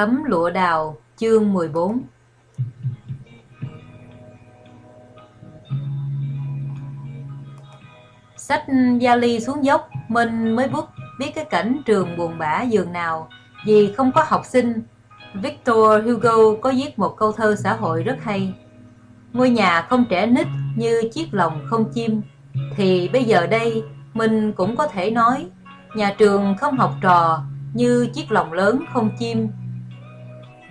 Tấm lụa đào, chương 14 Sách vali xuống dốc, Minh mới bước, biết cái cảnh trường buồn bã giường nào. Vì không có học sinh, Victor Hugo có viết một câu thơ xã hội rất hay. Ngôi nhà không trẻ nít như chiếc lồng không chim. Thì bây giờ đây Mình cũng có thể nói, Nhà trường không học trò như chiếc lồng lớn không chim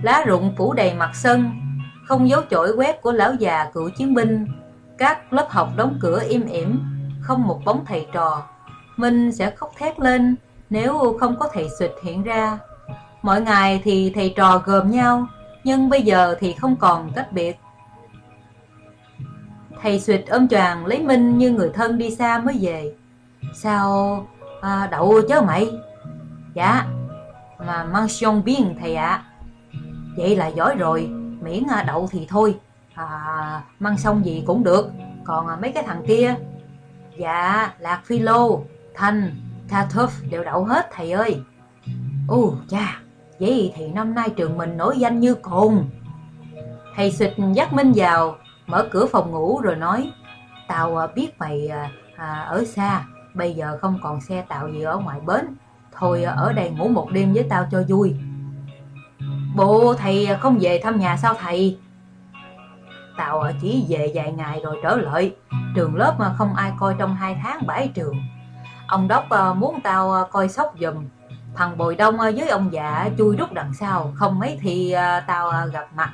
lá rụng phủ đầy mặt sân không dấu chổi quét của lão già cựu chiến binh. Các lớp học đóng cửa im ỉm không một bóng thầy trò. Minh sẽ khóc thét lên nếu không có thầy xịt hiện ra. Mọi ngày thì thầy trò gồm nhau nhưng bây giờ thì không còn cách biệt. Thầy xịt ôm choàng lấy minh như người thân đi xa mới về. Sao à, đậu chứ mày? Dạ mà mang xong biên thầy ạ. à. Vậy là giỏi rồi, miễn à, đậu thì thôi. À, Măng xong gì cũng được. Còn à, mấy cái thằng kia? Dạ, Lạc Phi Lô, thanh Tatuf đều đậu hết thầy ơi. U cha, vậy thì năm nay trường mình nổi danh như cồn. Thầy xịt dắt Minh vào, mở cửa phòng ngủ rồi nói Tao à, biết mày à, ở xa, bây giờ không còn xe tạo gì ở ngoài bến. Thôi ở đây ngủ một đêm với tao cho vui. Bộ thầy không về thăm nhà sao thầy? Tao chỉ về vài ngày rồi trở lại. Trường lớp mà không ai coi trong hai tháng bãi trường. Ông Đốc ờ, muốn tao ờ, coi sóc giùm. Thằng Bồi Đông ờ, với ông già chui rút đằng sau. Không mấy thì tao gặp mặt.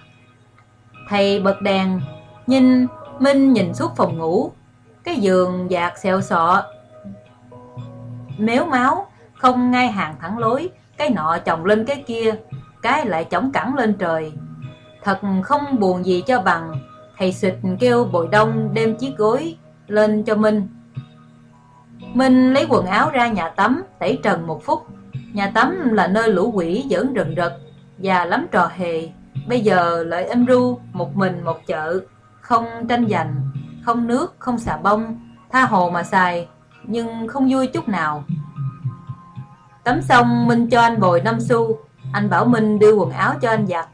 Thầy bật đèn. Nhìn, Minh nhìn suốt phòng ngủ. Cái giường dạt xẹo sọ Méo máu, Không ngay hàng thẳng lối. Cái nọ chồng lên cái kia cái lại chống cẳng lên trời. Thật không buồn gì cho bằng Thầy xịt kêu bội đông đem chiếc gối lên cho Minh. Minh lấy quần áo ra nhà tắm tẩy trần một phút. Nhà tắm là nơi lũ quỷ giỡn rần rật Và lắm trò hề. Bây giờ lợi em ru một mình một chợ Không tranh giành Không nước, không xà bông Tha hồ mà xài Nhưng không vui chút nào. Tắm xong Minh cho anh bồi năm xu anh bảo Minh đưa quần áo cho anh giặt.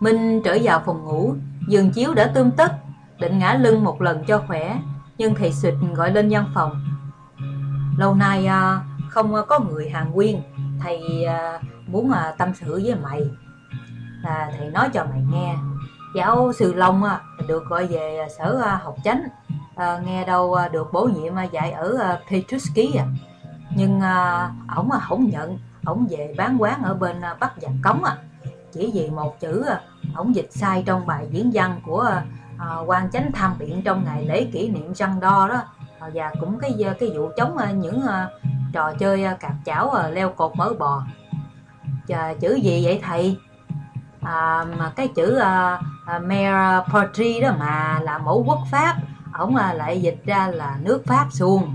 Minh trở vào phòng ngủ, Giường chiếu đã tươm tất, Định ngã lưng một lần cho khỏe, Nhưng thầy sụt gọi lên văn phòng. Lâu nay à, không có người hàng quyên Thầy à, muốn à, tâm sự với mày. Là Thầy nói cho mày nghe. Giáo sư Long được gọi về sở học chánh. Nghe đâu được bổ nhiệm dạy ở Petruski Nhưng ổng không nhận ổng về bán quán ở bên ờ, Bắc Giàn Cống à. Chỉ vì một chữ ờ, ổng dịch sai trong bài diễn văn của ờ, à, quan chánh tham biện trong ngày lễ kỷ niệm răng đo đó. À, và cũng cái cái vụ chống à, những à, trò chơi à, cạp chảo à, leo cột mỡ bò. Chờ, chữ gì vậy thầy? À, mà cái chữ à, à, mayor đó mà là mẫu quốc pháp. Ổng à, lại dịch ra là nước pháp xuông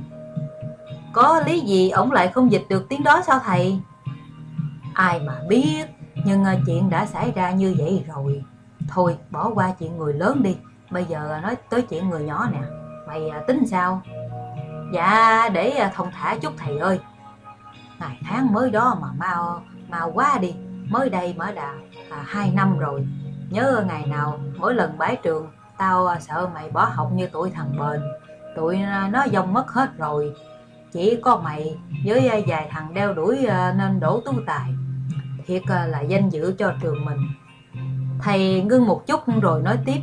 có lý gì ổng lại không dịch được tiếng đó sao thầy? Ai mà biết. Nhưng ờ, chuyện đã xảy ra như vậy rồi. Thôi bỏ qua chuyện người lớn đi. Bây giờ ờ, nói tới chuyện người nhỏ nè. Mày ờ, tính sao? Dạ để thông thả chút thầy ơi. Ngày tháng mới đó mà mau mau quá đi. Mới đây mới đã à, 2 năm rồi. Nhớ ngày nào mỗi lần bái trường Tao sợ mày bỏ học như tụi thằng bền. Tụi nó dông mất hết rồi. Chỉ có mày với vài thằng đeo đuổi nên đổ tú tài thiệt à, là danh dự cho trường mình. Thầy ngưng một chút rồi nói tiếp.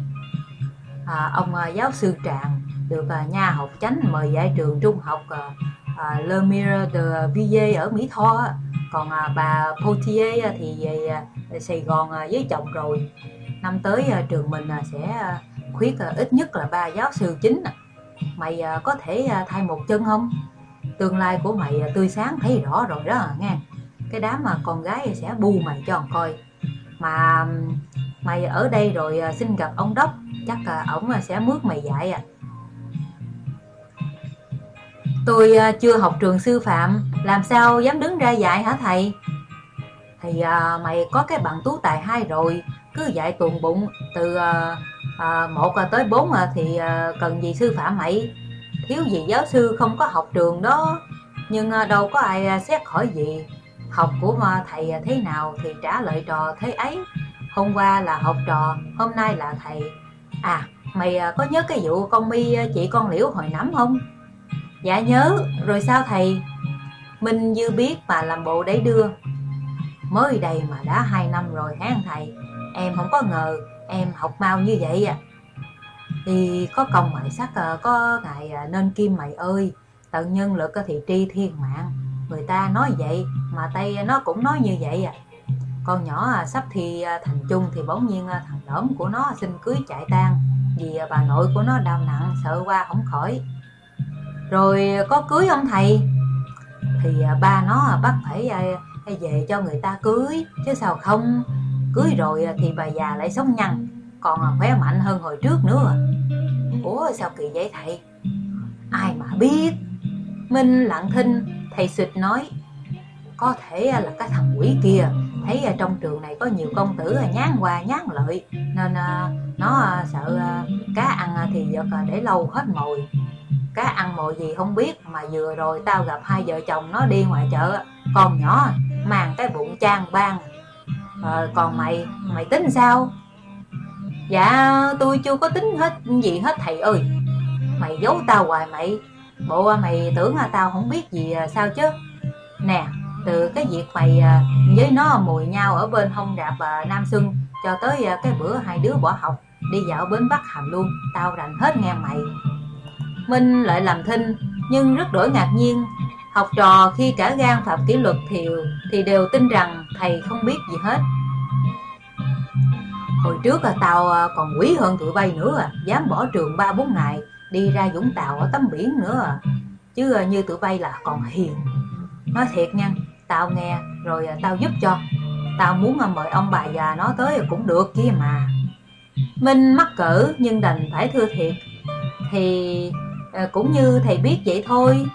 À, ông à, giáo sư trạng được à, nhà học chánh mời dạy trường trung học à, à, Le Mire de Ville ở Mỹ Tho còn à, bà Potier thì về à, Sài Gòn à, với chồng rồi. Năm tới à, trường mình à, sẽ à, khuyết à, ít nhất là ba giáo sư chính mày à, có thể à, thay một chân không? Tương lai của mày à, tươi sáng thấy rõ rồi đó nghe cái đám mà con gái sẽ bu mày cho coi. Mà mày ở đây rồi à, xin gặp ông đốc chắc là ổng à, sẽ mướt mày dạy à. Tôi à, chưa học trường sư phạm làm sao dám đứng ra dạy hả thầy? Thì à, mày có cái bằng tú tài hai rồi cứ dạy tuần bụng từ à, à, một tới bốn à thì à, cần gì sư phạm mày? Thiếu gì giáo sư không có học trường đó nhưng đâu có ai xét hỏi gì. Học của mà thầy thế nào thì trả lời trò thế ấy. Hôm qua là học trò, hôm nay là thầy. À, mày à, có nhớ cái vụ con mi à, chị con liễu hồi nắm không? Dạ nhớ, rồi sao thầy? Minh dư biết mà làm bộ để đưa. Mới đây mà đã hai năm rồi hán thầy? Em không có ngờ em học mau như vậy à Thì có công mại sắc à, có ngày nên kim mày ơi. Tận nhân lực thì tri thiên mạng. Người ta nói vậy, mà tay nó cũng nói như vậy à. Con nhỏ à, sắp thi à, thành chung thì bỗng nhiên à, thằng lõm của nó xin cưới chạy tan Vì bà nội của nó đau nặng, sợ qua không khỏi. Rồi có cưới ông thầy? Thì ba nó bắt phải về cho người ta cưới, Chứ sao không? Cưới rồi thì bà già lại sống nhăn, Còn khỏe mạnh hơn hồi trước nữa. Ủa, sao kỳ vậy thầy? Ai mà biết? Minh lặng thinh Thầy suyệt nói Có thể là cái thằng quỷ kia Thấy trong trường này có nhiều công tử nhán qua nhán lợi Nên à, nó à, sợ à, cá ăn thì giật để lâu hết mồi. Cá ăn mồi gì không biết Mà vừa rồi tao gặp hai vợ chồng nó đi ngoài chợ Con nhỏ mang cái bụng trang ban à, ờ, Còn mày, mày tính sao? Dạ tôi chưa có tính hết gì hết thầy ơi. Mày giấu tao hoài mày. Bộ mày tưởng là tao không biết gì à, sao chứ? Nè từ cái việc mày à, với nó mùi nhau ở bên hông rạp à, Nam Xuân Cho tới cái bữa hai đứa bỏ học Đi dạo bến Bắc Hàm luôn Tao rành hết nghe mày. Minh lại làm thinh Nhưng rất đổi ngạc nhiên. Học trò khi cả gan phạm kỷ luật thì, thì đều tin rằng thầy không biết gì hết. Hồi trước là tao còn quý hơn tụi bay nữa à Dám bỏ trường 3-4 ngày. Đi ra Vũng Tàu ở tấm biển nữa. À Chứ ờ, như tụi bay là còn hiền. Nói thiệt nha Tao nghe rồi ờ, tao giúp cho. Tao muốn ờ, mời ông bà già nó tới cũng được kia mà. Minh mắc cỡ nhưng đành phải thưa thiệt. Thì cũng như thầy biết vậy thôi.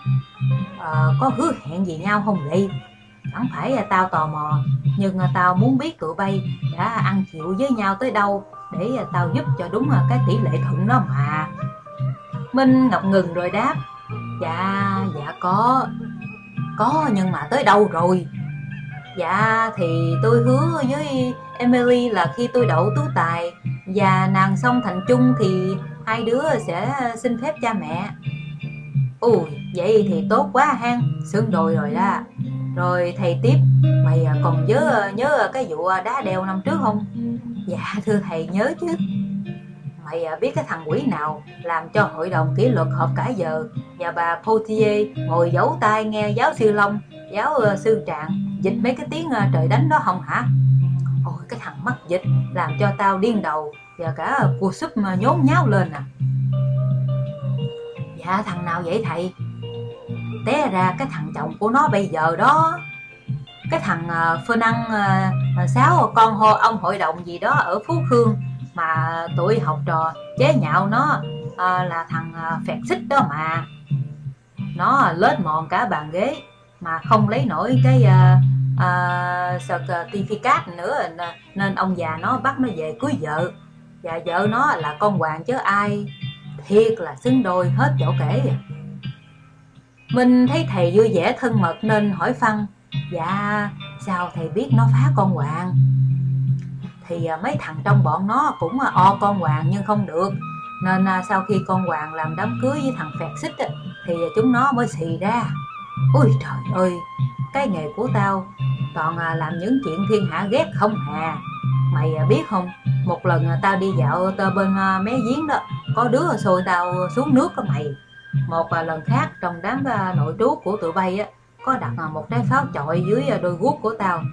À, có hứa hẹn gì nhau không vậy? Chẳng phải là tao tò mò nhưng tao muốn biết tụi bay đã ăn chịu với nhau tới đâu để tao giúp cho đúng cái tỷ lệ thuận đó mà minh ngập ngừng rồi đáp dạ dạ có có nhưng mà tới đâu rồi dạ thì tôi hứa với emily là khi tôi đậu tú tài và nàng xong thành chung thì hai đứa sẽ xin phép cha mẹ Ui, vậy thì tốt quá hang, xương đồi rồi đó. Rồi thầy tiếp, mày còn nhớ nhớ cái vụ đá đeo năm trước không? Dạ thưa thầy nhớ chứ. Mày à, biết cái thằng quỷ nào làm cho hội đồng kỷ luật họp cả giờ nhà bà Potier ngồi giấu tay nghe giáo sư Long, giáo ờ, sư Trạng dịch mấy cái tiếng ờ, trời đánh đó không hả? Ôi cái thằng mắc dịch làm cho tao điên đầu và cả cuộc súp mà nhốn nháo lên à. Dạ thằng nào vậy thầy Té ra cái thằng chồng của nó bây giờ đó Cái thằng uh, Phơ Năng uh, Sáu con hô ông hội đồng gì đó ở Phú Khương mà tụi học trò chế nhạo nó à, là thằng à, phẹt xích đó mà. Nó lết mòn cả bàn ghế Mà không lấy nổi cái à, à, certificate nữa Nên ông già nó bắt nó về cưới vợ. Và vợ nó là con hoàng chứ ai thiệt là xứng đôi hết chỗ kể à. Mình thấy thầy vui vẻ thân mật nên hỏi Phân Dạ sao thầy biết nó phá con Hoàng? Thì à, mấy thằng trong bọn nó cũng à, o con Hoàng nhưng không được. Nên à, sau khi con Hoàng làm đám cưới với thằng Phẹt Xích Thì chúng nó mới xì ra. Ôi trời ơi, Cái nghề của tao Toàn làm những chuyện thiên hạ ghét không hà. Mày biết không, Một lần tao đi dạo tơ bên mé giếng đó, có đứa xôi tao xuống nước á mày. Một lần khác trong đám nội trú của tụi bay á, có đặt một trái pháo chọi dưới đôi guốc của tao.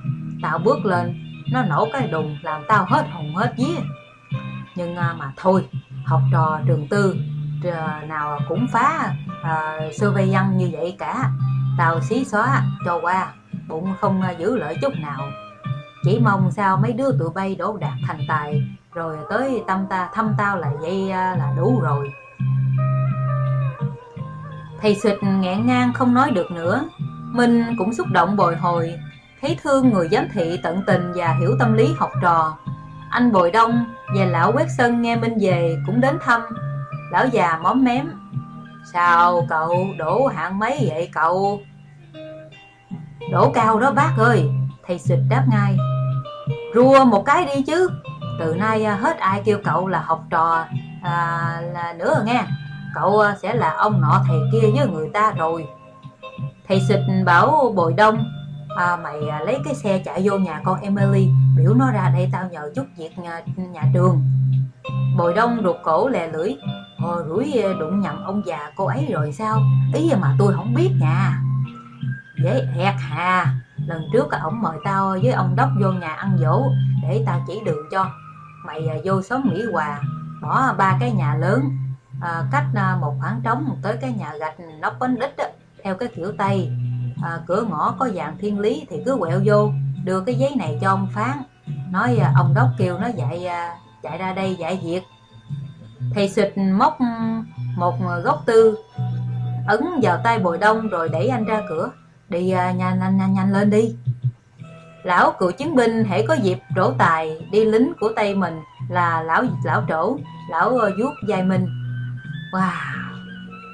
Tao bước lên nó nổ cái đùng làm tao hết hồn hết vía. Nhưng à, mà thôi học trò trường tư à, nào cũng phá à, sơ vây văn như vậy cả. Tao xí xóa cho qua bụng không à, giữ lợi chút nào. Chỉ mong sao mấy đứa tụi bay đổ đạt thành tài rồi tới tâm ta thăm tao là vậy là đủ rồi. Thầy xịt nghẹn ngang không nói được nữa. Mình cũng xúc động bồi hồi thấy thương người giám thị tận tình và hiểu tâm lý học trò. Anh bồi đông và lão quét sân nghe minh về cũng đến thăm. Lão già móm mém sao cậu đổ hạng mấy vậy cậu? Đổ cao đó bác ơi Thầy xịt đáp ngay. Rua một cái đi chứ Từ nay hết ai kêu cậu là học trò à, là nữa nghe. Cậu sẽ là ông nọ thầy kia với người ta rồi. Thầy xịt bảo bồi đông à, Mày à, lấy cái xe chạy vô nhà con Emily Biểu nó ra đây tao nhờ chút việc nhà, nhà trường. Bồi đông ruột cổ lè lưỡi. Ờ rủi à, đụng nhầm ông già cô ấy rồi sao? Ý mà tôi không biết nha. Dễ hẹt hà. Lần trước ổng mời tao với ông Đốc vô nhà ăn dỗ Để tao chỉ đường cho. Mày à, vô xóm Mỹ Hòa Bỏ ba cái nhà lớn à, Cách à, một khoảng trống tới cái nhà gạch nóc bánh đít Theo cái kiểu Tây à, Cửa ngõ có dạng thiên lý thì cứ quẹo vô Đưa cái giấy này cho ông Phán Nói à, ông Đốc kêu nó dạy à, chạy ra đây giải việc Thầy xịt móc một gốc tư Ấn vào tay bồi đông rồi đẩy anh ra cửa Đi à, nhanh, nhanh, nhanh lên đi Lão cựu chiến binh hãy có dịp trổ tài đi lính của tay mình là lão lão trổ, lão à, vuốt dài mình. Wow,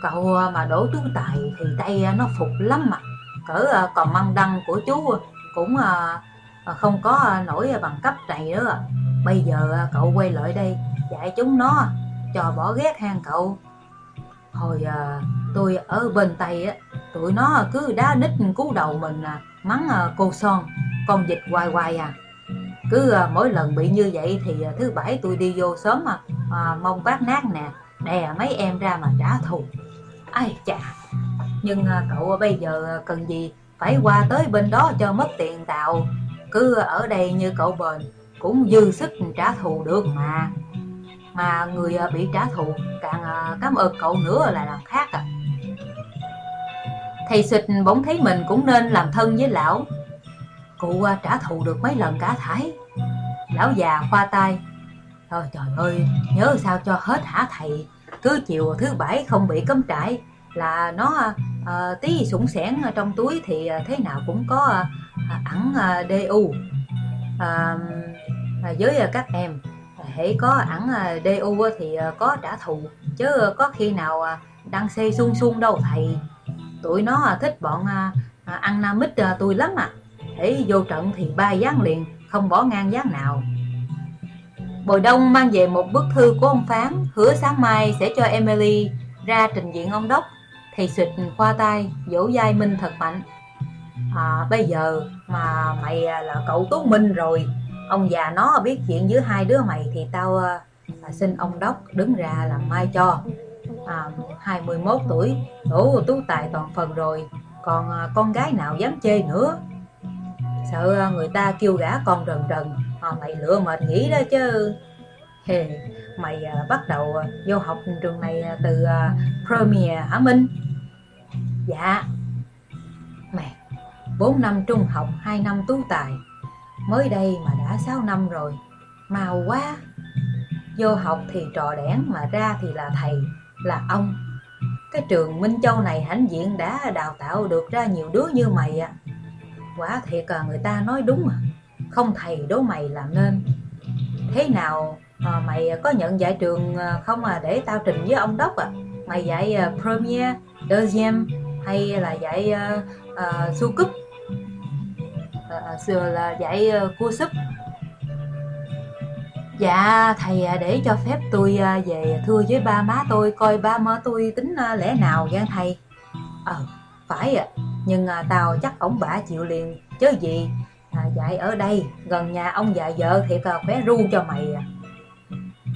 cậu à, mà đổ tú tài thì tay nó phục lắm mà. Cỡ ờ, còn măng đăng của chú cũng ờ, ờ, không có nổi bằng cấp này nữa. Bây giờ cậu quay lại đây dạy chúng nó cho bỏ ghét hang cậu. Hồi tôi ở bên Tây á, tụi nó cứ đá đít cú đầu mình à, mắng cô son con dịch hoài hoài à cứ mỗi lần bị như vậy thì thứ bảy tôi đi vô sớm mà mà mong bác nát nè đè mấy em ra mà trả thù ai chà nhưng à, cậu bây giờ cần gì phải qua tới bên đó cho mất tiền tạo cứ ở đây như cậu bền, cũng dư sức trả thù được mà. Mà người à, bị trả thù, càng à, cảm ơn cậu nữa là làm khác à. Thầy xịt bỗng thấy mình cũng nên làm thân với lão. Cụ trả thù được mấy lần cả thải Lão già khoa tay. Thôi trời ơi, nhớ sao cho hết hả thầy? Cứ chiều thứ bảy không bị cấm trại là nó uh, tí sủng sẻn trong túi thì à, thế nào cũng có uh, ẩn uh, DU uh, với Với các em hãy có ẩn uh, DU thì có trả thù. Chứ có khi nào đang xê xuông xuông đâu thầy. Tụi nó thích bọn uh, ăn nam mít uh, tôi lắm à. Thấy vô trận thì ba gián liền không bỏ ngang gián nào. Bồi Đông mang về một bức thư của ông Phán Hứa sáng mai sẽ cho Emily ra trình diện ông Đốc thì xịt khoa tay, dỗ dai Minh thật mạnh. À, Bây giờ mà mày là cậu Tú Minh rồi Ông già nó biết chuyện giữa hai đứa mày Thì tao à, à xin ông Đốc đứng ra làm mai cho. À, 21 tuổi đủ tú tài toàn phần rồi còn à, con gái nào dám chê nữa? Sợ à, người ta kêu gã con rần rần à, mày lựa mệt nghĩ đó chứ. Hề, mày à, bắt đầu à, vô học trường này à, từ Premier hả Minh? Dạ. Mẹ, 4 năm trung học, 2 năm tú tài. Mới đây mà đã 6 năm rồi. Mau quá. Vô học thì trò đẻn mà ra thì là thầy là ông. Cái trường Minh Châu này hãnh diện đã đào tạo được ra nhiều đứa như mày à Quả thiệt à người ta nói đúng à Không thầy đố mày làm nên. Thế nào à, mày có nhận dạy trường ờ, không à? Để tao trình với ông Đốc à. Mày dạy uh, ờ, Premier, Deuxième hay là dạy uh, uh, su cúp uh, là dạy uh, cua súp Dạ thầy à, để cho phép tôi à, về thưa với ba má tôi coi ba má tôi tính à, lẽ nào gian thầy? Ờ phải ạ. Nhưng à, tao chắc ổng bả chịu liền. Chứ gì? À, dạy ở đây gần nhà ông già vợ thiệt là khỏe ru cho mày à.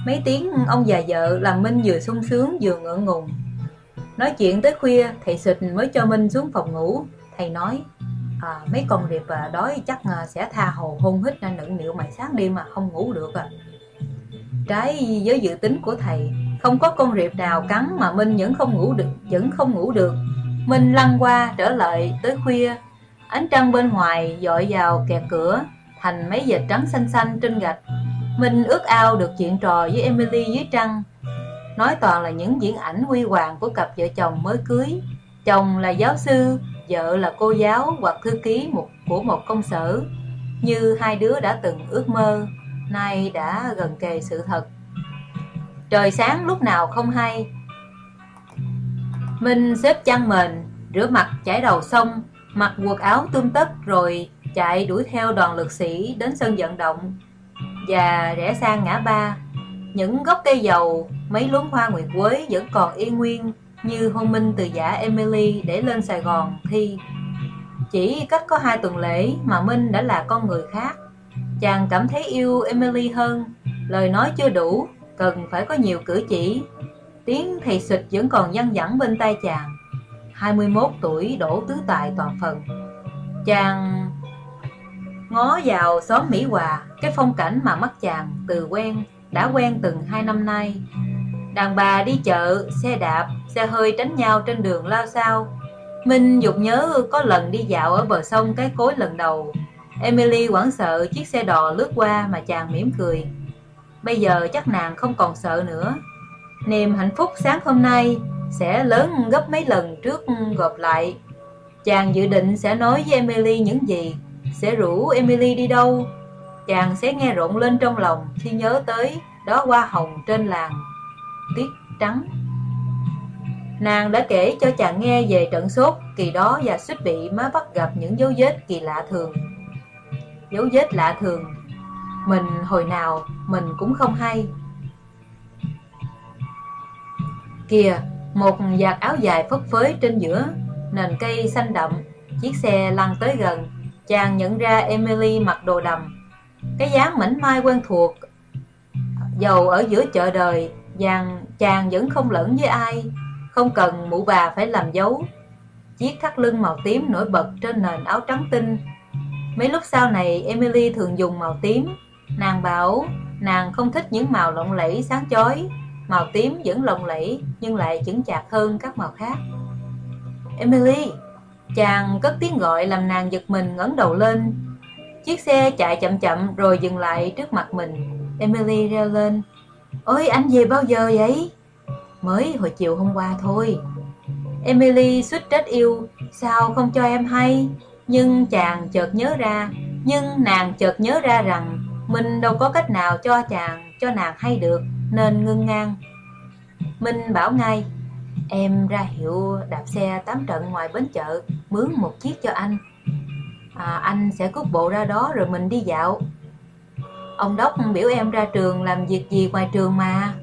Mấy tiếng ông già vợ làm Minh vừa sung sướng vừa ngượng ngùng. Nói chuyện tới khuya thầy xịt mới cho Minh xuống phòng ngủ. Thầy nói à, mấy con điệp à, đói chắc à, sẽ tha hồ hôn hít nựng nịu mày sáng đêm mà không ngủ được à. Trái với dự tính của thầy Không có con riệp nào cắn mà Minh vẫn không ngủ được Vẫn không ngủ được. Minh lăn qua trở lại tới khuya. Ánh trăng bên ngoài dội vào kẹt cửa Thành mấy vệt trắng xanh xanh trên gạch. Minh ước ao được chuyện trò với Emily dưới trăng. Nói toàn là những diễn ảnh huy hoàng của cặp vợ chồng mới cưới. Chồng là giáo sư, vợ là cô giáo hoặc thư ký một của một công sở. Như hai đứa đã từng ước mơ nay đã gần kề sự thật. Trời sáng lúc nào không hay. Minh xếp chăn mền rửa mặt chải đầu xong mặc quần áo tươm tất rồi chạy đuổi theo đoàn lực sĩ đến sân vận động và rẽ sang ngã ba. Những gốc cây dầu, mấy luống hoa nguyệt quế vẫn còn yên nguyên như hôn minh từ giả emily để lên sài gòn thi. Chỉ cách có hai tuần lễ mà minh đã là con người khác. Chàng cảm thấy yêu emily hơn, lời nói chưa đủ, cần phải có nhiều cử chỉ. Tiếng thầy xịt vẫn còn văng vẳng bên tai chàng. 21 tuổi đổ tứ tài toàn phần. Chàng ngó vào xóm mỹ hòa, cái phong cảnh mà mắt chàng từ quen, đã quen từng hai năm nay. Đàn bà đi chợ, xe đạp, xe hơi tránh nhau trên đường lao sao minh dục nhớ có lần đi dạo ở bờ sông cái cối lần đầu. Emily hoảng sợ chiếc xe đò lướt qua mà chàng mỉm cười. Bây giờ chắc nàng không còn sợ nữa. Niềm hạnh phúc sáng hôm nay sẽ lớn gấp mấy lần trước gộp lại. Chàng dự định sẽ nói với emily những gì? Sẽ rủ emily đi đâu? Chàng sẽ nghe rộn lên trong lòng khi nhớ tới đó hoa hồng trên làng tuyết trắng. Nàng đã kể cho chàng nghe về trận sốt kỳ đó và suýt bị má bắt gặp những dấu vết kỳ lạ thường. Dấu vết lạ thường? Mình hồi nào mình cũng không hay. Kìa, một vạt áo dài phất phới trên giữa, nền cây xanh đậm, chiếc xe lăn tới gần chàng nhận ra emily mặc đồ đầm. Cái dáng mảnh mai quen thuộc dầu ở giữa chợ đời chàng chàng vẫn không lẫn với ai, không cần mụ bà phải làm dấu. Chiếc thắt lưng màu tím nổi bật trên nền áo trắng tinh. Mấy lúc sau này, emily thường dùng màu tím. Nàng bảo, nàng không thích những màu lộng lẫy, sáng chói. Màu tím vẫn lộng lẫy, nhưng lại chững chạc hơn các màu khác. Emily! Chàng cất tiếng gọi làm nàng giật mình ngẩng đầu lên. Chiếc xe chạy chậm chậm rồi dừng lại trước mặt mình. Emily reo lên. Ôi, anh về bao giờ vậy? Mới hồi chiều hôm qua thôi. Emily suýt trách yêu. Sao không cho em hay? Nhưng chàng chợt nhớ ra. Nhưng nàng chợt nhớ ra rằng mình đâu có cách nào cho chàng, cho nàng hay được, nên ngưng ngang. Minh bảo ngay em ra hiệu đạp xe tám trận ngoài bến chợ mướn một chiếc cho anh. À, anh sẽ cút bộ ra đó rồi mình đi dạo. Ông đốc biểu em ra trường làm việc gì ngoài trường mà.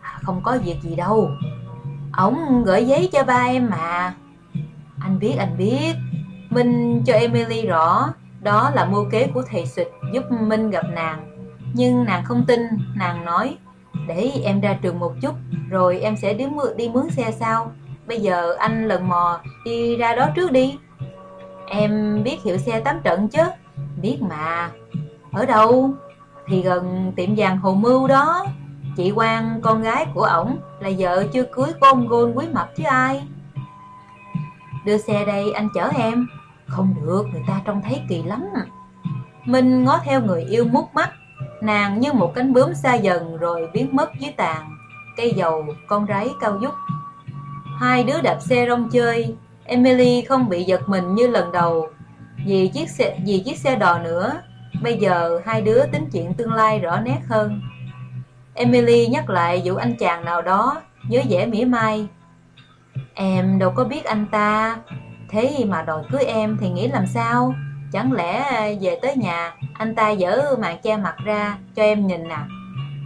À, không có việc gì đâu. Ông gửi giấy cho ba em mà. Anh biết anh biết. Minh cho emily rõ đó là mưu kế của thầy xịt giúp minh gặp nàng. Nhưng nàng không tin nàng nói để em ra trường một chút, rồi em sẽ đi mượn, đi mướn xe sau. Bây giờ anh lần mò đi ra đó trước đi. Em biết hiệu xe tám trận chứ? Biết mà. Ở đâu? Thì gần tiệm vàng hồ mưu đó. Chị quan con gái của ổng, là vợ chưa cưới của ông gôn quý mập chứ ai. Đưa xe đây, anh chở em. Không được, người ta trông thấy kỳ lắm. Minh ngó theo người yêu mút mắt nàng như một cánh bướm xa dần rồi biến mất dưới tàn. Cây dầu, con rái cao dúc. hai đứa đạp xe rong chơi. Emily không bị giật mình như lần đầu. Vì chiếc xe, vì chiếc xe đò nữa, bây giờ hai đứa tính chuyện tương lai rõ nét hơn. Emily nhắc lại vụ anh chàng nào đó, với vẻ mỉa mai. Em đâu có biết anh ta. Thế mà đòi cưới em thì nghĩ làm sao? Chẳng lẽ ờ, về tới nhà anh ta dỡ màn che mặt ra cho em nhìn à?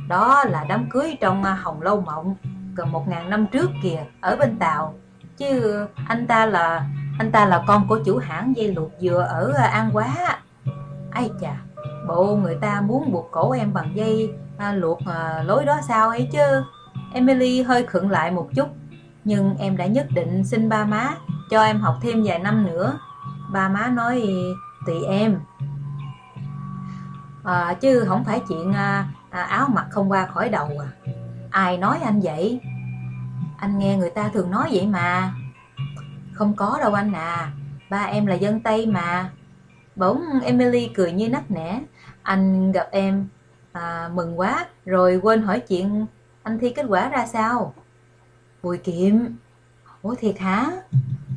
Đó là đám cưới trong ờ, hồng lâu mộng gần một ngàn năm trước kìa ở bên tàu. Chứ anh ta là anh ta là con của chủ hãng dây luộc dừa ở ờ, an quá ai chà bộ người ta muốn buộc cổ em bằng dây à, luộc à, lối đó sao ấy chứ? Emily hơi khựng lại một chút nhưng em đã nhất định xin ba má cho em học thêm vài năm nữa. Ba má nói tùy em. À, chứ không phải chuyện à, à, áo mặc không qua khỏi đầu à. Ai nói anh vậy? Anh nghe người ta thường nói vậy mà. Không có đâu anh à. Ba em là dân tây mà. Bỗng emily cười như nắc nẻ. Anh gặp em à, mừng quá rồi quên hỏi chuyện anh thi kết quả ra sao? Bùi kiệm. Ủa thiệt hả?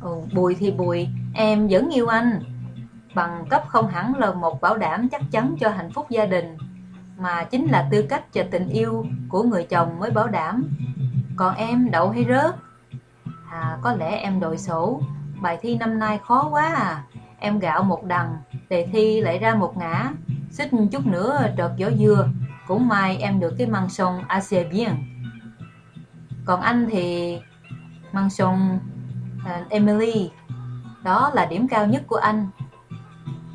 Ừ, bùi thì bùi em vẫn yêu anh bằng cấp không hẳn là một bảo đảm chắc chắn cho hạnh phúc gia đình mà chính là tư cách và tình yêu của người chồng mới bảo đảm. Còn em đậu hay rớt? À có lẽ em đội sổ. Bài thi năm nay khó quá à. Em gạo một đằng, đề thi lại ra một ngã. Xích chút nữa trợt gió dưa Cũng may em được cái măng sông assez bien Còn anh thì măng sông uh, Emily. Đó là điểm cao nhất của anh.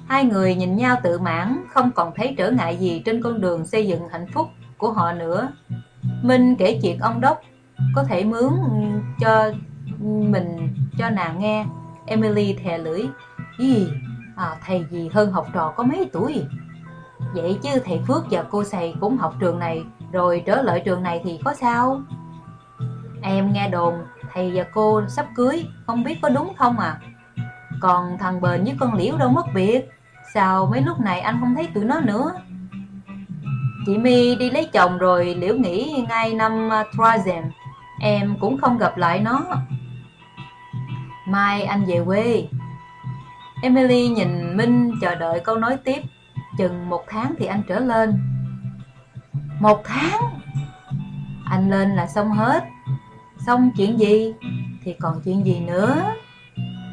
Hai người nhìn nhau tự mãn Không còn thấy trở ngại gì trên con đường xây dựng hạnh phúc của họ nữa. Minh kể chuyện ông Đốc Có thể mướn cho mình cho nàng nghe. Emily thè lưỡi gì? À, thầy gì hơn học trò có mấy tuổi? Vậy chứ thầy Phước và cô Sầy cũng học trường này Rồi trở lại trường này thì có sao? Em nghe đồn thầy và cô sắp cưới Không biết có đúng không à Còn thằng Bền với con Liễu đâu mất biệt Sao mấy lúc này anh không thấy tụi nó nữa? Chị My đi lấy chồng rồi Liễu nghỉ ngay năm uh, Em cũng không gặp lại nó. Mai anh về quê. Emily nhìn Minh chờ đợi câu nói tiếp. Chừng một tháng thì anh trở lên. Một tháng? Anh lên là xong hết. Xong chuyện gì? Thì còn chuyện gì nữa?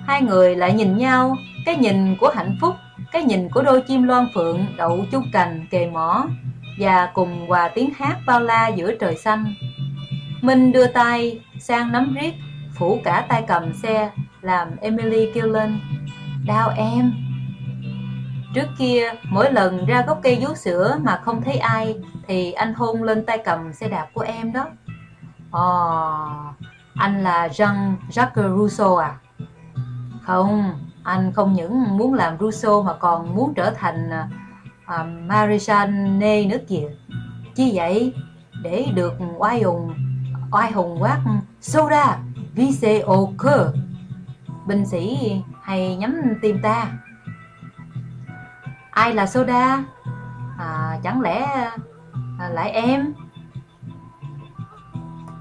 Hai người lại nhìn nhau Cái nhìn của hạnh phúc. Cái nhìn của đôi chim loan phượng Đậu chu cành kề mỏ Và cùng hòa tiếng hát bao la giữa trời xanh. Minh đưa tay sang nắm riết Phủ cả tay cầm xe Làm Emily kêu lên Đau em. Trước kia mỗi lần ra gốc cây vú sữa Mà không thấy ai Thì anh hôn lên tay cầm xe đạp của em đó. Ồ, anh là Jean-Jacques Rousseau à? Không, anh không những muốn làm Rousseau mà còn muốn trở thành uh, Maréchal nữa kìa. Chi vậy? Để được oai hùng, oai hùng quát Soda, vice au. Binh sĩ hay nhắm tim ta. Ai là Soda? À, chẳng lẽ à, lại em?